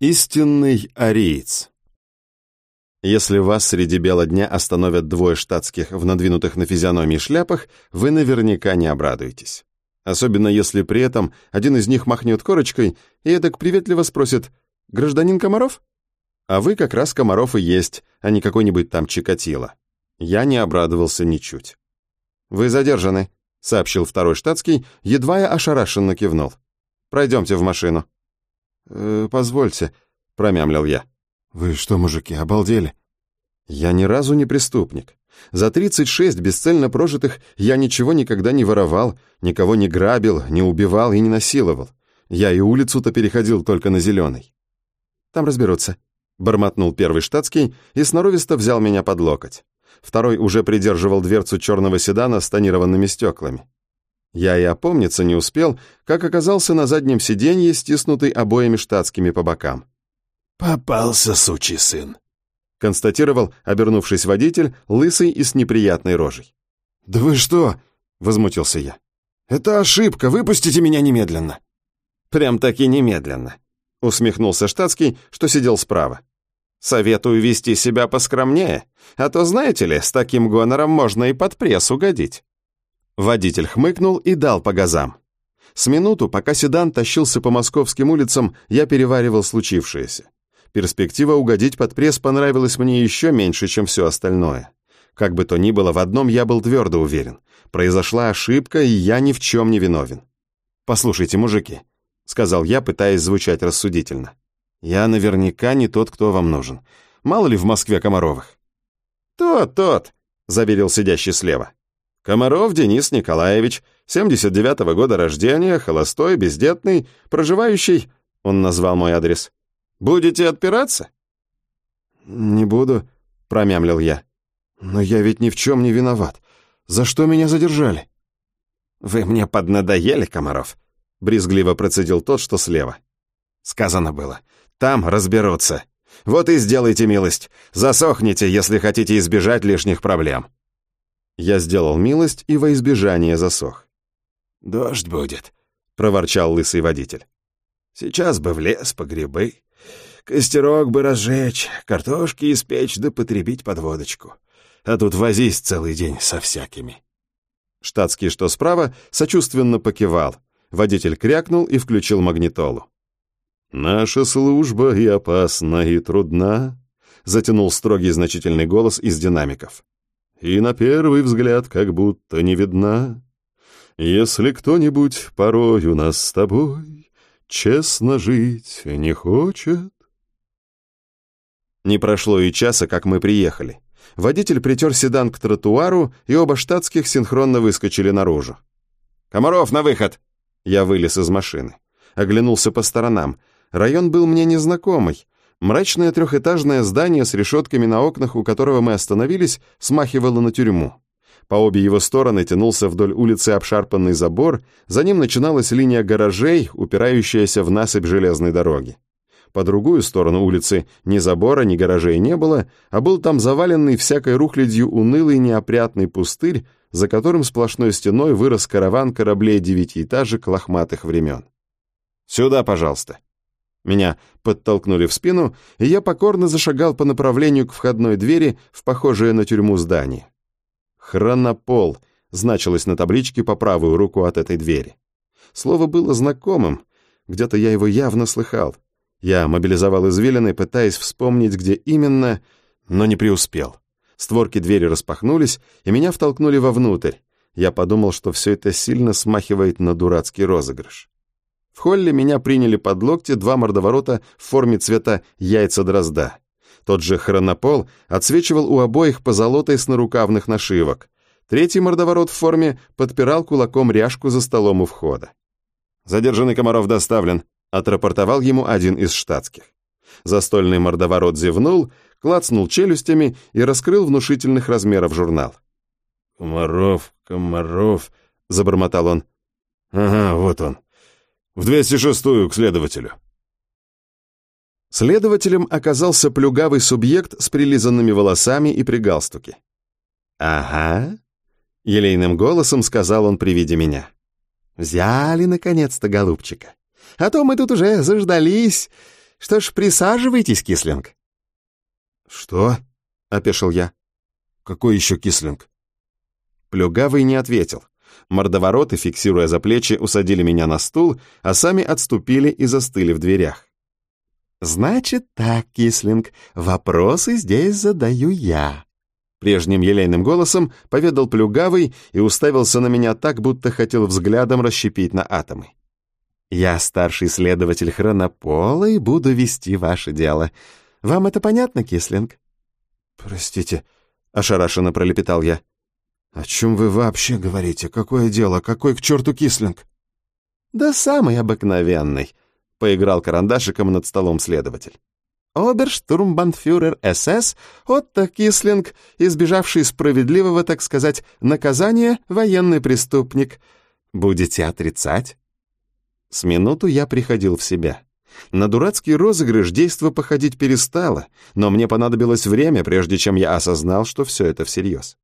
Истинный ариец. Если вас среди бела дня остановят двое штатских в надвинутых на физиономии шляпах, вы наверняка не обрадуетесь. Особенно если при этом один из них махнет корочкой и эдак приветливо спросит «Гражданин Комаров?» А вы как раз Комаров и есть, а не какой-нибудь там Чикатило. Я не обрадовался ничуть. «Вы задержаны», — сообщил второй штатский, едва я ошарашенно кивнул. «Пройдемте в машину». «Э, «Позвольте», — промямлил я. «Вы что, мужики, обалдели?» «Я ни разу не преступник. За 36 бесцельно прожитых я ничего никогда не воровал, никого не грабил, не убивал и не насиловал. Я и улицу-то переходил только на зеленый». «Там разберутся», — бормотнул первый штатский и сноровисто взял меня под локоть. Второй уже придерживал дверцу черного седана с тонированными стеклами. Я и опомниться не успел, как оказался на заднем сиденье, стиснутый обоими штатскими по бокам. «Попался, сучий сын», — констатировал, обернувшись водитель, лысый и с неприятной рожей. «Да вы что?» — возмутился я. «Это ошибка, выпустите меня немедленно». «Прям-таки немедленно», — усмехнулся штатский, что сидел справа. «Советую вести себя поскромнее, а то, знаете ли, с таким гонором можно и под пресс угодить». Водитель хмыкнул и дал по газам. С минуту, пока седан тащился по московским улицам, я переваривал случившееся. Перспектива угодить под пресс понравилась мне еще меньше, чем все остальное. Как бы то ни было, в одном я был твердо уверен. Произошла ошибка, и я ни в чем не виновен. «Послушайте, мужики», — сказал я, пытаясь звучать рассудительно. «Я наверняка не тот, кто вам нужен. Мало ли в Москве Комаровых». «Тот, тот», — заверил сидящий слева. Комаров Денис Николаевич, 79-го года рождения, холостой, бездетный, проживающий, он назвал мой адрес. Будете отпираться? Не буду, промямлил я. Но я ведь ни в чем не виноват. За что меня задержали? Вы мне поднадоели, Комаров, брезгливо процедил тот, что слева. Сказано было. Там разберутся. Вот и сделайте милость. Засохните, если хотите избежать лишних проблем. Я сделал милость и во избежание засох. «Дождь будет», — проворчал лысый водитель. «Сейчас бы в лес по грибы. Костерок бы разжечь, картошки испечь да потребить под водочку. А тут возись целый день со всякими». Штатский, что справа, сочувственно покивал. Водитель крякнул и включил магнитолу. «Наша служба и опасна, и трудна», — затянул строгий значительный голос из динамиков и на первый взгляд как будто не видна. Если кто-нибудь порой у нас с тобой честно жить не хочет. Не прошло и часа, как мы приехали. Водитель притер седан к тротуару, и оба штатских синхронно выскочили наружу. «Комаров, на выход!» Я вылез из машины. Оглянулся по сторонам. Район был мне незнакомый, Мрачное трехэтажное здание с решетками на окнах, у которого мы остановились, смахивало на тюрьму. По обе его стороны тянулся вдоль улицы обшарпанный забор, за ним начиналась линия гаражей, упирающаяся в насыпь железной дороги. По другую сторону улицы ни забора, ни гаражей не было, а был там заваленный всякой рухлядью унылый неопрятный пустырь, за которым сплошной стеной вырос караван кораблей девятиэтажек лохматых времен. «Сюда, пожалуйста», меня подтолкнули в спину, и я покорно зашагал по направлению к входной двери в похожее на тюрьму здание. «Хронопол» значилось на табличке по правую руку от этой двери. Слово было знакомым, где-то я его явно слыхал. Я мобилизовал извилины, пытаясь вспомнить, где именно, но не преуспел. Створки двери распахнулись, и меня втолкнули вовнутрь. Я подумал, что все это сильно смахивает на дурацкий розыгрыш. В холле меня приняли под локти два мордоворота в форме цвета яйца дрозда. Тот же хронопол отсвечивал у обоих позолотой с нарукавных нашивок. Третий мордоворот в форме подпирал кулаком ряжку за столом у входа. «Задержанный Комаров доставлен», — отрапортовал ему один из штатских. Застольный мордоворот зевнул, клацнул челюстями и раскрыл внушительных размеров журнал. «Комаров, Комаров», — забормотал он. «Ага, вот он. В 206-ю к следователю». Следователем оказался плюгавый субъект с прилизанными волосами и при галстуке. «Ага», — елейным голосом сказал он при виде меня. «Взяли, наконец-то, голубчика. А то мы тут уже заждались. Что ж, присаживайтесь, Кислинг». «Что?» — опешил я. «Какой еще Кислинг?» Плюгавый не ответил. Мордовороты, фиксируя за плечи, усадили меня на стул, а сами отступили и застыли в дверях. «Значит так, Кислинг, вопросы здесь задаю я», Прежним елейным голосом поведал Плюгавый и уставился на меня так, будто хотел взглядом расщепить на атомы. «Я старший следователь Хронопола и буду вести ваше дело. Вам это понятно, Кислинг?» «Простите», — ошарашенно пролепетал я. «О чем вы вообще говорите? Какое дело? Какой к черту Кислинг?» «Да самый обыкновенный», — поиграл карандашиком над столом следователь. Оберштурмбанфюрер СС Отто Кислинг, избежавший справедливого, так сказать, наказания, военный преступник. Будете отрицать? С минуту я приходил в себя. На дурацкий розыгрыш действо походить перестало, но мне понадобилось время, прежде чем я осознал, что все это всерьез.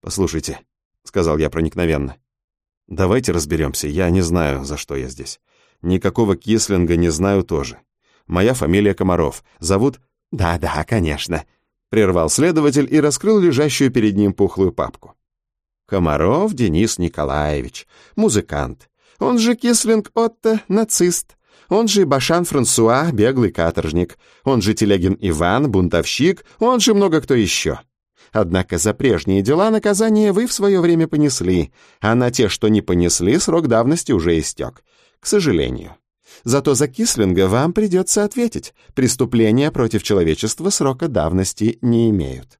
«Послушайте», — сказал я проникновенно, — «давайте разберемся, я не знаю, за что я здесь. Никакого Кислинга не знаю тоже. Моя фамилия Комаров. Зовут...» «Да-да, конечно», — прервал следователь и раскрыл лежащую перед ним пухлую папку. «Комаров Денис Николаевич, музыкант. Он же Кислинг Отто, нацист. Он же Башан Франсуа, беглый каторжник. Он же Телегин Иван, бунтовщик. Он же много кто еще. Однако за прежние дела наказание вы в свое время понесли, а на те, что не понесли, срок давности уже истек. К сожалению. Зато за Кислинга вам придется ответить. Преступления против человечества срока давности не имеют».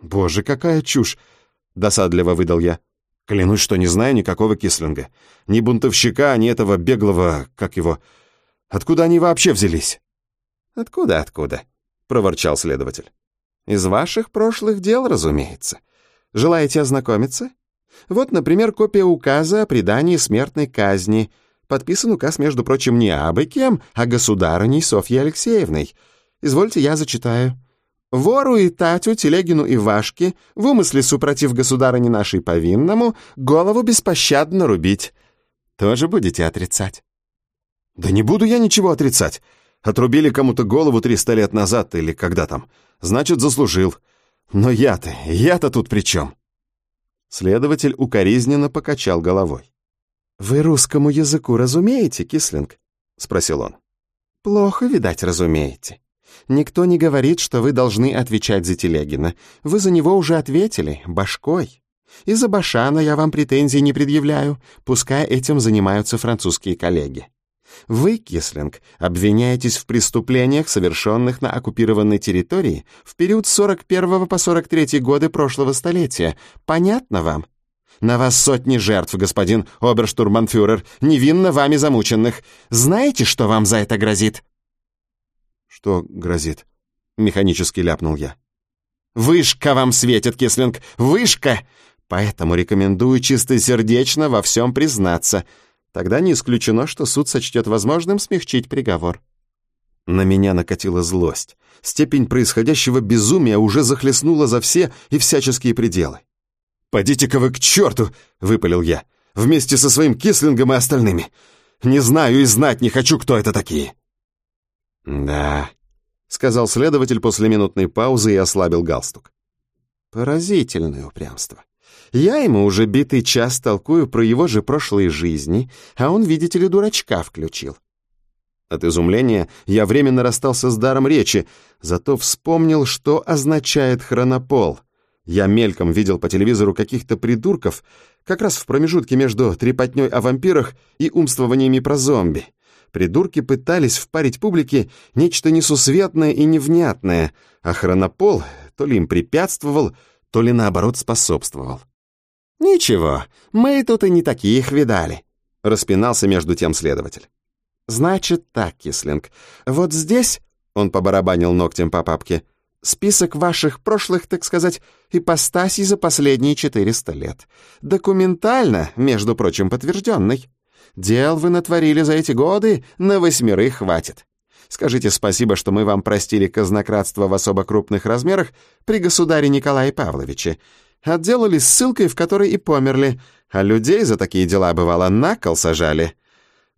«Боже, какая чушь!» — досадливо выдал я. «Клянусь, что не знаю никакого Кислинга. Ни бунтовщика, ни этого беглого... как его... Откуда они вообще взялись?» «Откуда, откуда?» — проворчал следователь. «Из ваших прошлых дел, разумеется. Желаете ознакомиться? Вот, например, копия указа о предании смертной казни — Подписан указ, между прочим, не абы кем, а государыней Софьей Алексеевной. Извольте, я зачитаю. Вору и Татю, Телегину и Вашке, в умысле супротив государыни нашей повинному, голову беспощадно рубить. Тоже будете отрицать? Да не буду я ничего отрицать. Отрубили кому-то голову триста лет назад или когда там. Значит, заслужил. Но я-то, я-то тут при чем? Следователь укоризненно покачал головой. «Вы русскому языку разумеете, Кислинг?» — спросил он. «Плохо, видать, разумеете. Никто не говорит, что вы должны отвечать за Телегина. Вы за него уже ответили, башкой. И за Башана я вам претензий не предъявляю, пускай этим занимаются французские коллеги. Вы, Кислинг, обвиняетесь в преступлениях, совершенных на оккупированной территории в период с 41 по 43 годы прошлого столетия. Понятно вам? На вас сотни жертв, господин оберштурманфюрер, невинно вами замученных. Знаете, что вам за это грозит?» «Что грозит?» — механически ляпнул я. «Вышка вам светит, Кислинг, вышка! Поэтому рекомендую чистосердечно во всем признаться. Тогда не исключено, что суд сочтет возможным смягчить приговор». На меня накатила злость. Степень происходящего безумия уже захлестнула за все и всяческие пределы. «Подите-ка вы к черту!» — выпалил я. «Вместе со своим кислингом и остальными. Не знаю и знать не хочу, кто это такие». «Да», — сказал следователь после минутной паузы и ослабил галстук. «Поразительное упрямство. Я ему уже битый час толкую про его же прошлые жизни, а он, видите ли, дурачка включил. От изумления я временно расстался с даром речи, зато вспомнил, что означает хронопол — я мельком видел по телевизору каких-то придурков, как раз в промежутке между трепотней о вампирах и умствованиями про зомби. Придурки пытались впарить публике нечто несусветное и невнятное, а хронопол то ли им препятствовал, то ли наоборот способствовал. «Ничего, мы тут и не таких видали», — распинался между тем следователь. «Значит так, Кислинг, вот здесь...» — он побарабанил ногтем по папке — Список ваших прошлых, так сказать, ипостасей за последние 400 лет. Документально, между прочим, подтвержденный. Дел вы натворили за эти годы, на восьмерых хватит. Скажите спасибо, что мы вам простили казнократство в особо крупных размерах при государе Николае Павловиче. Отделали ссылкой, в которой и померли, а людей за такие дела, бывало, на кол сажали.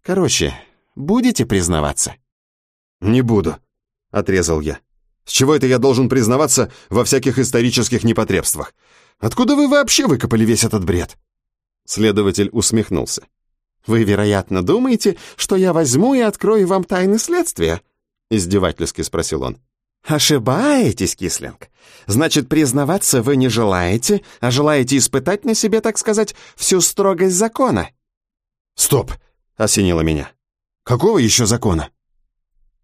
Короче, будете признаваться?» «Не буду», — отрезал я. «С чего это я должен признаваться во всяких исторических непотребствах? Откуда вы вообще выкопали весь этот бред?» Следователь усмехнулся. «Вы, вероятно, думаете, что я возьму и открою вам тайны следствия?» — издевательски спросил он. «Ошибаетесь, Кислинг. Значит, признаваться вы не желаете, а желаете испытать на себе, так сказать, всю строгость закона». «Стоп!» — осенило меня. «Какого еще закона?»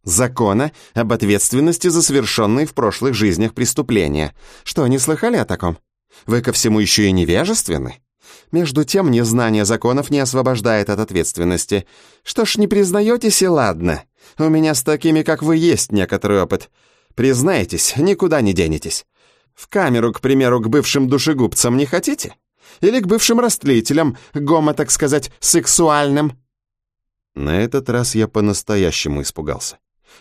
«Закона об ответственности за совершенные в прошлых жизнях преступления. Что, не слыхали о таком? Вы ко всему еще и невежественны?» Между тем, незнание законов не освобождает от ответственности. Что ж, не признаетесь и ладно. У меня с такими, как вы, есть некоторый опыт. Признайтесь, никуда не денетесь. В камеру, к примеру, к бывшим душегубцам не хотите? Или к бывшим растлителям, гомо, так сказать, сексуальным?» На этот раз я по-настоящему испугался.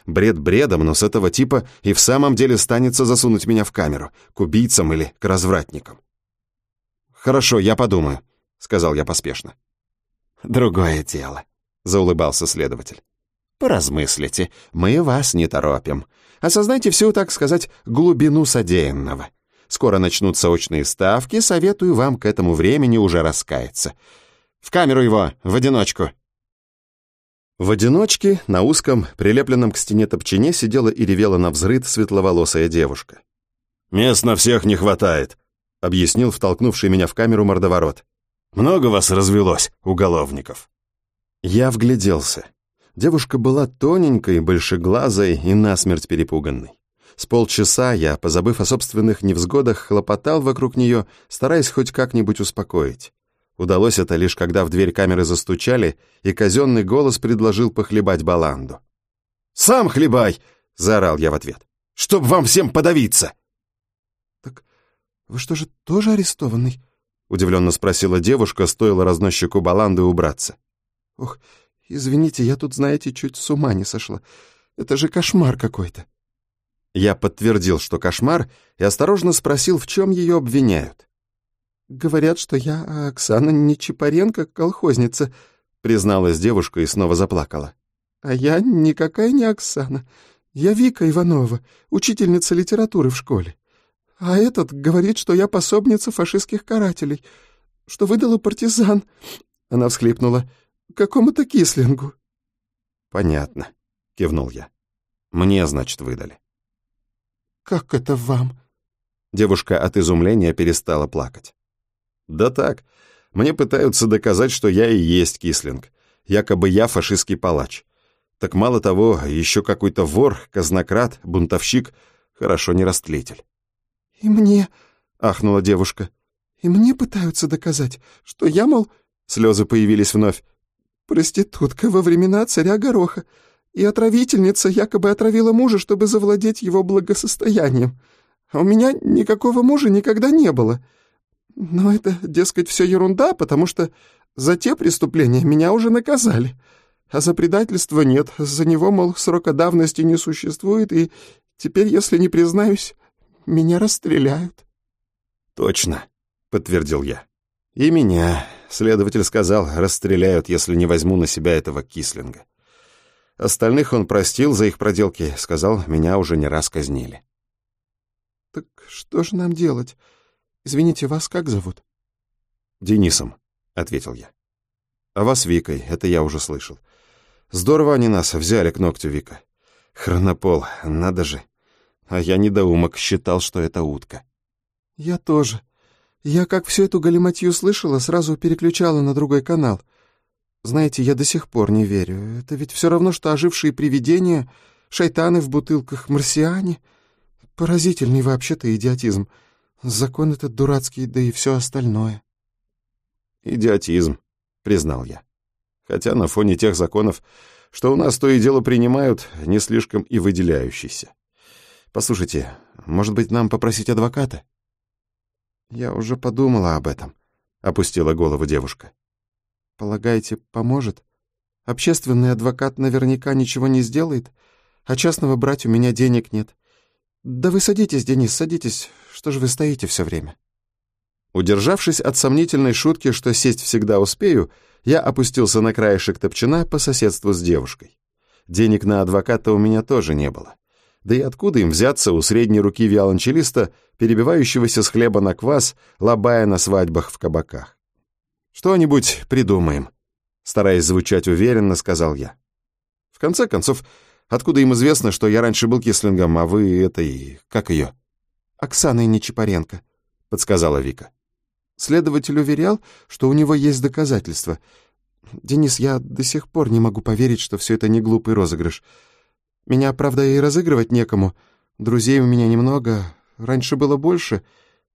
Бред бредом, но с этого типа и в самом деле станется засунуть меня в камеру, к убийцам или к развратникам. «Хорошо, я подумаю», — сказал я поспешно. «Другое дело», — заулыбался следователь. «Поразмыслите, мы вас не торопим. Осознайте всю, так сказать, глубину содеянного. Скоро начнутся очные ставки, советую вам к этому времени уже раскаяться. В камеру его, в одиночку». В одиночке, на узком, прилепленном к стене топчине сидела и ревела на взрыд светловолосая девушка. «Мест на всех не хватает», — объяснил втолкнувший меня в камеру мордоворот. «Много вас развелось, уголовников». Я вгляделся. Девушка была тоненькой, большеглазой и насмерть перепуганной. С полчаса я, позабыв о собственных невзгодах, хлопотал вокруг нее, стараясь хоть как-нибудь успокоить. Удалось это лишь когда в дверь камеры застучали, и казенный голос предложил похлебать баланду. «Сам хлебай!» — заорал я в ответ. «Чтоб вам всем подавиться!» «Так вы что же тоже арестованный?» — удивленно спросила девушка, стоило разносчику баланды убраться. «Ох, «Извините, я тут, знаете, чуть с ума не сошла. Это же кошмар какой-то». Я подтвердил, что кошмар, и осторожно спросил, в чем ее обвиняют. «Говорят, что я Оксана Нечипаренко, колхозница», — призналась девушка и снова заплакала. «А я никакая не Оксана. Я Вика Иванова, учительница литературы в школе. А этот говорит, что я пособница фашистских карателей, что выдала партизан». Она всхлипнула какому-то кислингу». «Понятно», — кивнул я. «Мне, значит, выдали». «Как это вам?» Девушка от изумления перестала плакать. «Да так, мне пытаются доказать, что я и есть кислинг. Якобы я фашистский палач. Так мало того, еще какой-то вор, казнократ, бунтовщик, хорошо не растлитель». «И мне...» — ахнула девушка. «И мне пытаются доказать, что я, мол...» Слезы появились вновь. Проститутка во времена царя Гороха. И отравительница якобы отравила мужа, чтобы завладеть его благосостоянием. А у меня никакого мужа никогда не было. Но это, дескать, все ерунда, потому что за те преступления меня уже наказали. А за предательство нет, за него, мол, срока давности не существует, и теперь, если не признаюсь, меня расстреляют. «Точно», — подтвердил я. «И меня, следователь сказал, расстреляют, если не возьму на себя этого кислинга. Остальных он простил за их проделки, сказал, меня уже не раз казнили». «Так что же нам делать? Извините, вас как зовут?» «Денисом», — ответил я. «А вас Викой, это я уже слышал. Здорово они нас взяли к ногтю, Вика. Хронопол, надо же. А я недоумок, считал, что это утка». «Я тоже», я, как всю эту галиматью слышала, сразу переключала на другой канал. Знаете, я до сих пор не верю. Это ведь все равно, что ожившие привидения, шайтаны в бутылках, марсиане. Поразительный вообще-то идиотизм. Закон этот дурацкий, да и все остальное. Идиотизм, признал я. Хотя на фоне тех законов, что у нас то и дело принимают, не слишком и выделяющийся. Послушайте, может быть, нам попросить адвоката? «Я уже подумала об этом», — опустила голову девушка. «Полагаете, поможет? Общественный адвокат наверняка ничего не сделает, а частного брать у меня денег нет. Да вы садитесь, Денис, садитесь. Что же вы стоите все время?» Удержавшись от сомнительной шутки, что сесть всегда успею, я опустился на краешек топчина по соседству с девушкой. денег на адвоката у меня тоже не было. Да и откуда им взяться у средней руки виолончелиста, перебивающегося с хлеба на квас, лобая на свадьбах в кабаках? «Что-нибудь придумаем», — стараясь звучать уверенно, сказал я. В конце концов, откуда им известно, что я раньше был кислингом, а вы этой... как ее? «Оксаной Нечапаренко», — подсказала Вика. Следователь уверял, что у него есть доказательства. Денис, я до сих пор не могу поверить, что все это не глупый розыгрыш. Меня, правда, и разыгрывать некому. Друзей у меня немного, раньше было больше,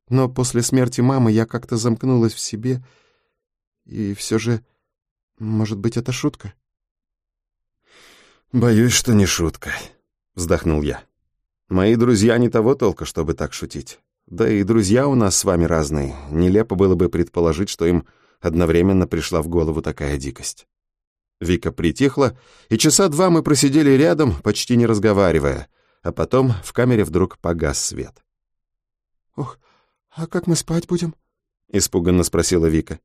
но после смерти мамы я как-то замкнулась в себе. И все же, может быть, это шутка? «Боюсь, что не шутка», — вздохнул я. «Мои друзья не того толка, чтобы так шутить. Да и друзья у нас с вами разные. Нелепо было бы предположить, что им одновременно пришла в голову такая дикость». Вика притихла, и часа два мы просидели рядом, почти не разговаривая, а потом в камере вдруг погас свет. «Ох, а как мы спать будем?» — испуганно спросила Вика.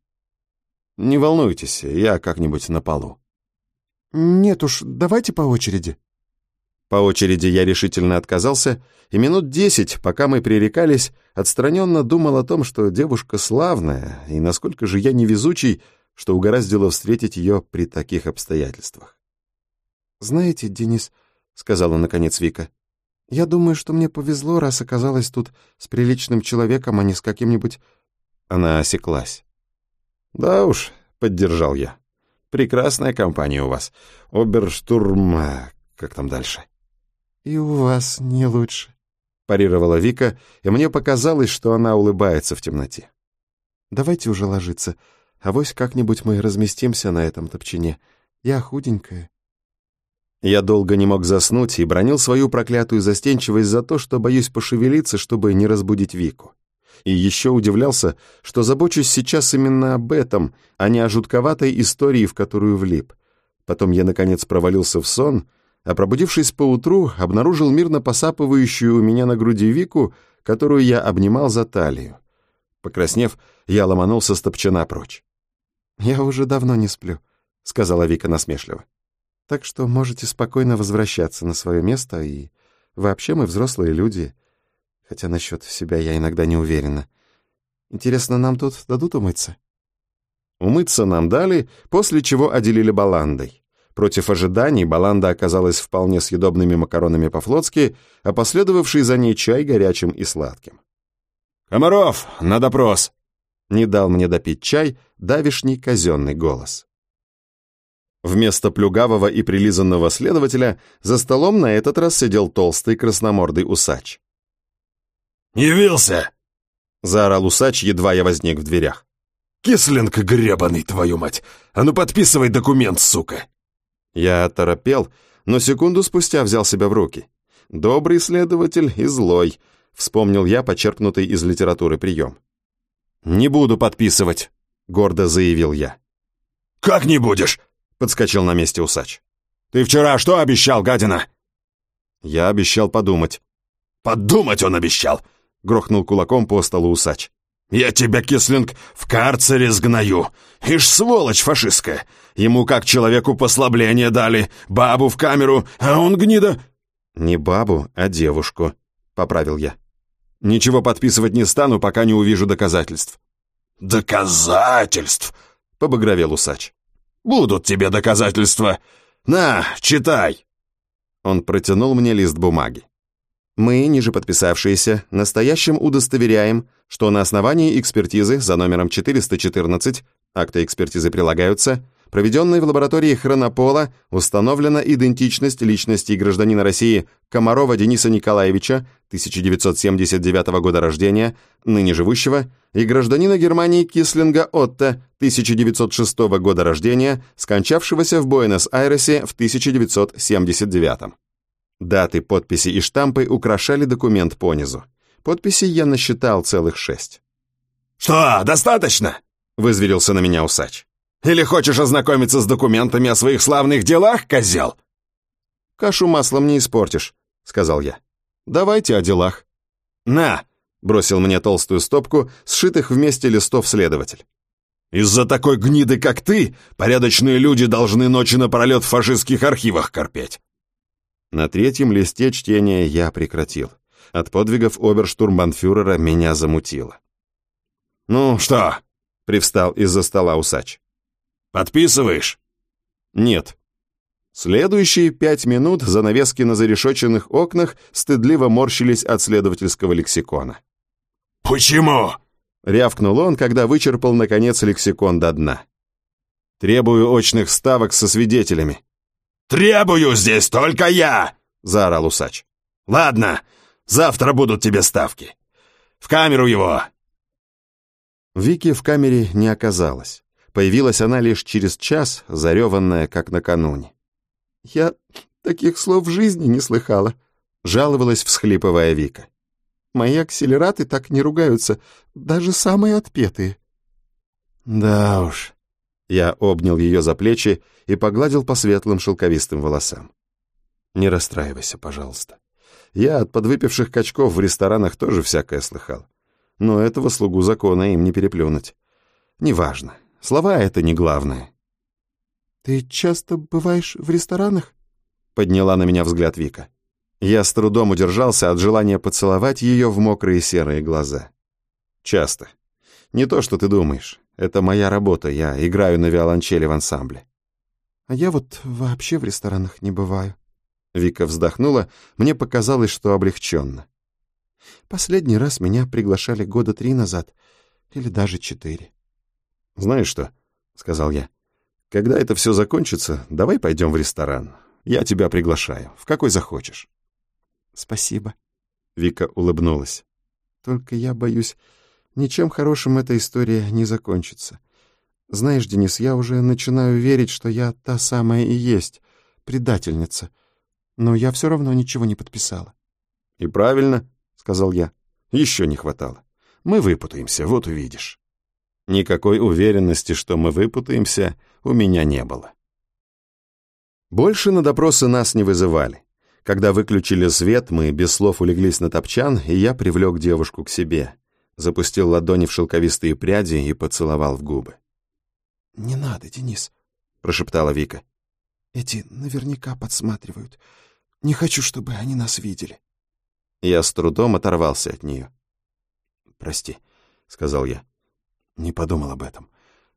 «Не волнуйтесь, я как-нибудь на полу». «Нет уж, давайте по очереди». По очереди я решительно отказался, и минут десять, пока мы пререкались, отстраненно думал о том, что девушка славная, и насколько же я невезучий, что угораздило встретить ее при таких обстоятельствах. «Знаете, Денис», — сказала наконец Вика, — «я думаю, что мне повезло, раз оказалась тут с приличным человеком, а не с каким-нибудь...» Она осеклась. «Да уж», — поддержал я. «Прекрасная компания у вас. Оберштурм... Как там дальше?» «И у вас не лучше», — парировала Вика, и мне показалось, что она улыбается в темноте. «Давайте уже ложиться. Авось как-нибудь мы разместимся на этом топчине. Я худенькая». Я долго не мог заснуть и бронил свою проклятую застенчивость за то, что боюсь пошевелиться, чтобы не разбудить Вику. И еще удивлялся, что забочусь сейчас именно об этом, а не о жутковатой истории, в которую влип. Потом я, наконец, провалился в сон, а пробудившись поутру, обнаружил мирно посапывающую у меня на груди Вику, которую я обнимал за талию. Покраснев, я ломанулся с топчана прочь. «Я уже давно не сплю», — сказала Вика насмешливо. «Так что можете спокойно возвращаться на свое место, и вообще мы взрослые люди, хотя насчет себя я иногда не уверена. Интересно, нам тут дадут умыться?» Умыться нам дали, после чего отделили баландой. Против ожиданий баланда оказалась вполне съедобными макаронами по-флотски, а последовавший за ней чай горячим и сладким. «Комаров, на допрос!» Не дал мне допить чай давишний казенный голос. Вместо плюгавого и прилизанного следователя за столом на этот раз сидел толстый красномордый усач. «Явился!» — заорал усач, едва я возник в дверях. «Кислинг гребаный, твою мать! А ну подписывай документ, сука!» Я оторопел, но секунду спустя взял себя в руки. Добрый следователь и злой, вспомнил я почерпнутый из литературы прием. «Не буду подписывать», — гордо заявил я. «Как не будешь?» — подскочил на месте усач. «Ты вчера что обещал, гадина?» Я обещал подумать. «Подумать он обещал!» — грохнул кулаком по столу усач. «Я тебя, Кислинг, в карцере сгною! Ишь, сволочь фашистская! Ему как человеку послабление дали, бабу в камеру, а он гнида...» «Не бабу, а девушку», — поправил я. Ничего подписывать не стану, пока не увижу доказательств». «Доказательств?» — побагровел усач. «Будут тебе доказательства. На, читай!» Он протянул мне лист бумаги. Мы, ниже подписавшиеся, настоящим удостоверяем, что на основании экспертизы за номером 414, акты экспертизы прилагаются, проведенной в лаборатории Хронопола, установлена идентичность личности гражданина России Комарова Дениса Николаевича, 1979 года рождения, ныне живущего, и гражданина Германии Кислинга Отто, 1906 года рождения, скончавшегося в Буэнос-Айресе в 1979. Даты, подписи и штампы украшали документ понизу. Подписи я насчитал целых шесть. «Что, достаточно?» — вызверился на меня усач. Или хочешь ознакомиться с документами о своих славных делах, козел?» «Кашу маслом не испортишь», — сказал я. «Давайте о делах». «На!» — бросил мне толстую стопку, сшитых вместе листов следователь. «Из-за такой гниды, как ты, порядочные люди должны ночи напролет в фашистских архивах корпеть». На третьем листе чтения я прекратил. От подвигов оберштурмбанфюрера меня замутило. «Ну что?» — привстал из-за стола усач. «Подписываешь?» «Нет». Следующие пять минут занавески на зарешоченных окнах стыдливо морщились от следовательского лексикона. «Почему?» — рявкнул он, когда вычерпал, наконец, лексикон до дна. «Требую очных ставок со свидетелями». «Требую здесь только я!» — заорал усач. «Ладно, завтра будут тебе ставки. В камеру его!» Вики в камере не оказалось. Появилась она лишь через час, зареванная, как накануне. «Я таких слов в жизни не слыхала», — жаловалась, всхлипывая Вика. «Мои акселераты так не ругаются, даже самые отпетые». «Да уж». Я обнял ее за плечи и погладил по светлым шелковистым волосам. «Не расстраивайся, пожалуйста. Я от подвыпивших качков в ресторанах тоже всякое слыхал. Но этого слугу закона им не переплюнуть. Неважно. Слова — это не главное». «Ты часто бываешь в ресторанах?» Подняла на меня взгляд Вика. Я с трудом удержался от желания поцеловать ее в мокрые серые глаза. «Часто. Не то, что ты думаешь. Это моя работа, я играю на виолончели в ансамбле». «А я вот вообще в ресторанах не бываю». Вика вздохнула, мне показалось, что облегченно. «Последний раз меня приглашали года три назад, или даже четыре». «Знаешь что?» — сказал я. Когда это все закончится, давай пойдем в ресторан. Я тебя приглашаю, в какой захочешь. Спасибо. Вика улыбнулась. Только я боюсь, ничем хорошим эта история не закончится. Знаешь, Денис, я уже начинаю верить, что я та самая и есть, предательница. Но я все равно ничего не подписала. И правильно, сказал я. Еще не хватало. Мы выпутаемся, вот увидишь. Никакой уверенности, что мы выпутаемся, у меня не было. Больше на допросы нас не вызывали. Когда выключили свет, мы без слов улеглись на топчан, и я привлек девушку к себе. Запустил ладони в шелковистые пряди и поцеловал в губы. «Не надо, Денис», — прошептала Вика. «Эти наверняка подсматривают. Не хочу, чтобы они нас видели». Я с трудом оторвался от нее. «Прости», — сказал я. «Не подумал об этом.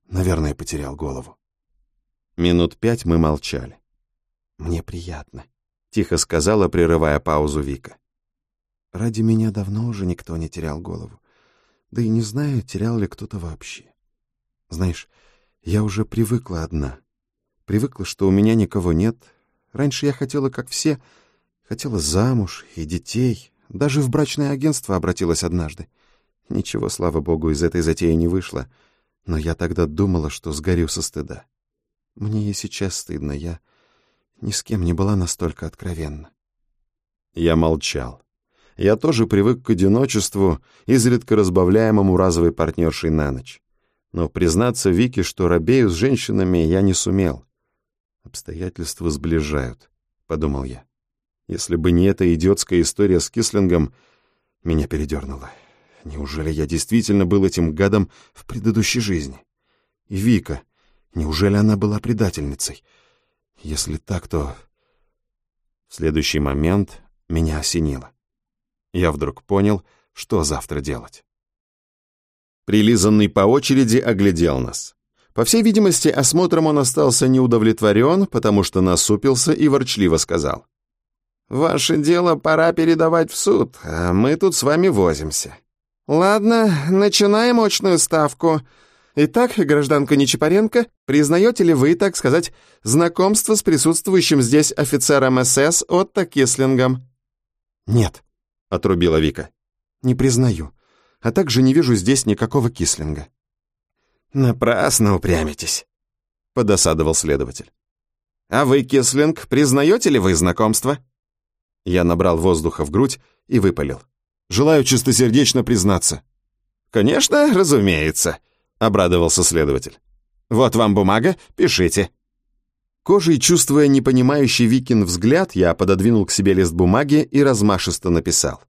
Наверное, потерял голову». Минут пять мы молчали. «Мне приятно», — тихо сказала, прерывая паузу Вика. «Ради меня давно уже никто не терял голову. Да и не знаю, терял ли кто-то вообще. Знаешь, я уже привыкла одна. Привыкла, что у меня никого нет. Раньше я хотела, как все, хотела замуж и детей. Даже в брачное агентство обратилась однажды. Ничего, слава богу, из этой затеи не вышло. Но я тогда думала, что сгорю со стыда. Мне и сейчас стыдно, я ни с кем не была настолько откровенна. Я молчал. Я тоже привык к одиночеству, изредка разбавляемому разовой партнершей на ночь. Но признаться Вике, что робею с женщинами, я не сумел. «Обстоятельства сближают», — подумал я. Если бы не эта идиотская история с Кислингом, меня передернуло. Неужели я действительно был этим гадом в предыдущей жизни? И Вика, Неужели она была предательницей? Если так, то... В следующий момент меня осенило. Я вдруг понял, что завтра делать. Прилизанный по очереди оглядел нас. По всей видимости, осмотром он остался неудовлетворен, потому что насупился и ворчливо сказал. «Ваше дело пора передавать в суд, а мы тут с вами возимся. Ладно, начинаем очную ставку. Итак, гражданка Нечапаренко, признаете ли вы, так сказать, знакомство с присутствующим здесь офицером СС Отто Кислингом?» «Нет», — отрубила Вика. «Не признаю. А также не вижу здесь никакого Кислинга». «Напрасно упрямитесь», — подосадовал следователь. «А вы, Кислинг, признаете ли вы знакомство?» Я набрал воздуха в грудь и выпалил. «Желаю чистосердечно признаться». «Конечно, разумеется», обрадовался следователь. «Вот вам бумага, пишите». Кожей, чувствуя непонимающий Викин взгляд, я пододвинул к себе лист бумаги и размашисто написал.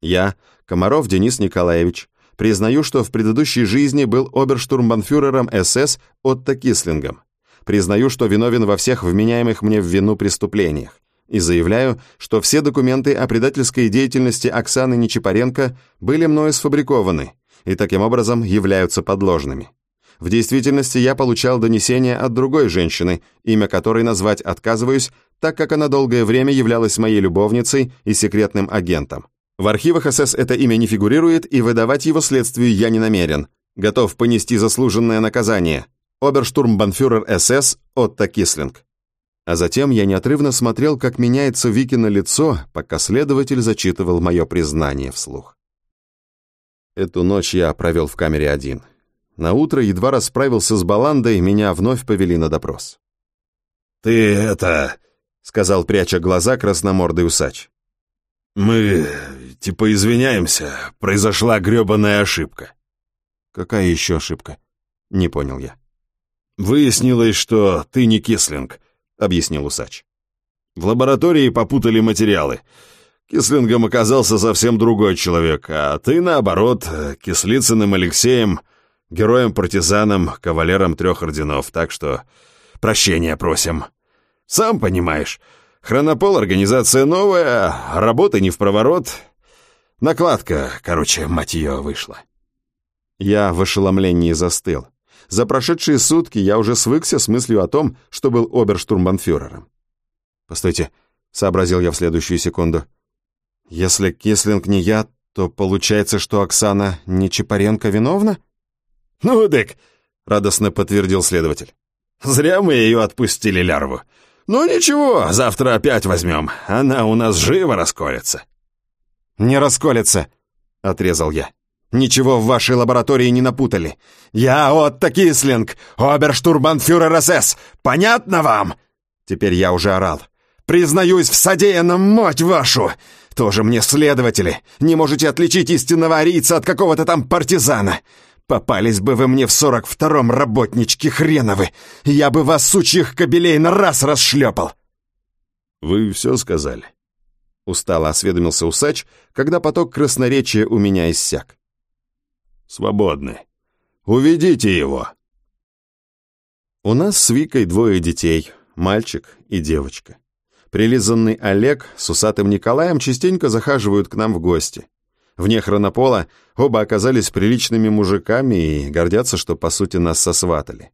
«Я, Комаров Денис Николаевич, признаю, что в предыдущей жизни был оберштурмбанфюрером СС Отто Кислингом. Признаю, что виновен во всех вменяемых мне в вину преступлениях. И заявляю, что все документы о предательской деятельности Оксаны Нечипаренко были мною сфабрикованы и таким образом являются подложными. В действительности я получал донесение от другой женщины, имя которой назвать отказываюсь, так как она долгое время являлась моей любовницей и секретным агентом. В архивах СС это имя не фигурирует, и выдавать его следствию я не намерен. Готов понести заслуженное наказание. Оберштурмбанфюрер СС Отто Кислинг. А затем я неотрывно смотрел, как меняется Викино лицо, пока следователь зачитывал мое признание вслух. Эту ночь я провел в камере один. На утро едва расправился с Баландой, меня вновь повели на допрос. «Ты это...» — сказал, пряча глаза, красномордый усач. «Мы... типа извиняемся, произошла грёбаная ошибка». «Какая еще ошибка?» — не понял я. «Выяснилось, что ты не Кислинг», — объяснил усач. «В лаборатории попутали материалы. Кислингом оказался совсем другой человек, а ты, наоборот, Кислицыным Алексеем, героем-партизаном, кавалером трех орденов, так что прощения просим. Сам понимаешь, хронопол — организация новая, а работы не в проворот. Накладка, короче, мать ее, вышла». Я в ошеломлении застыл. За прошедшие сутки я уже свыкся с мыслью о том, что был оберштурмбанфюрером. «Постойте», — сообразил я в следующую секунду. «Если Кислинг не я, то получается, что Оксана не Чапаренко виновна?» «Ну, дык», — радостно подтвердил следователь. «Зря мы ее отпустили, лярву. Ну ничего, завтра опять возьмем. Она у нас живо расколется». «Не расколется», — отрезал я. Ничего в вашей лаборатории не напутали. Я Отто Кислинг, оберштурмбанфюрер СС. Понятно вам?» Теперь я уже орал. «Признаюсь в содеянном, мать вашу! Тоже мне следователи. Не можете отличить истинного арийца от какого-то там партизана. Попались бы вы мне в сорок втором, работнички хреновы. Я бы вас, сучьих кобелей, на раз расшлепал!» «Вы все сказали?» Устало осведомился усач, когда поток красноречия у меня иссяк свободны. Уведите его!» У нас с Викой двое детей, мальчик и девочка. Прилизанный Олег с усатым Николаем частенько захаживают к нам в гости. Вне хронопола оба оказались приличными мужиками и гордятся, что, по сути, нас сосватали.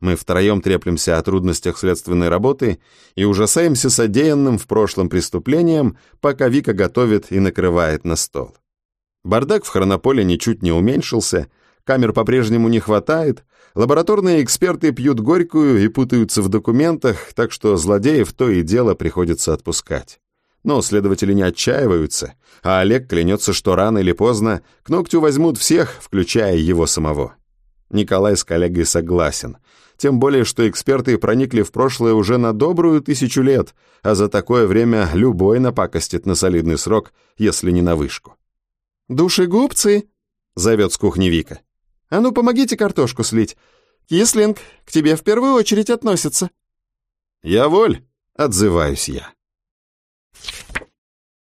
Мы втроем треплемся о трудностях следственной работы и ужасаемся содеянным в прошлом преступлением, пока Вика готовит и накрывает на стол. Бардак в хронополе ничуть не уменьшился, камер по-прежнему не хватает, лабораторные эксперты пьют горькую и путаются в документах, так что злодеев то и дело приходится отпускать. Но следователи не отчаиваются, а Олег клянется, что рано или поздно к ногтю возьмут всех, включая его самого. Николай с коллегой согласен, тем более, что эксперты проникли в прошлое уже на добрую тысячу лет, а за такое время любой напакостит на солидный срок, если не на вышку. «Душегубцы!» — зовет с кухни Вика. «А ну, помогите картошку слить. Кислинг к тебе в первую очередь относится». «Я воль!» — отзываюсь я.